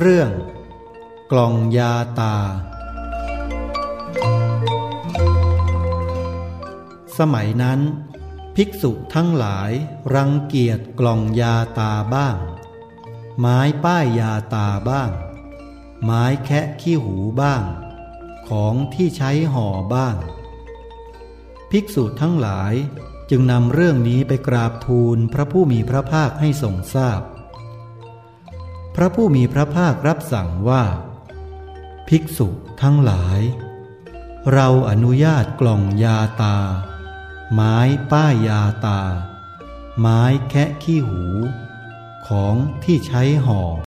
เรื่อง กล่องยาตา สมัยนั้น ภิกษุทั้งหลายรังเกียจกล่องยาตาบ้าง ไม้ป้ายยาตาบ้าง ไม้แคะขี้หูบ้าง ของที่ใช้ห่อบ้าง ภิกษุทั้งหลายจึงนำเรื่องนี้ไปกราบทูลพระผู้มีพระภาคให้ทรงทราบพ พระผู้มีพระภาครับสั่งว่า ภิกษุทั้งหลาย เราอนุญาตกล่องยาตา ไม้ป้ายยาตา ไม้แคะขี้หู ของที่ใช้ห่อ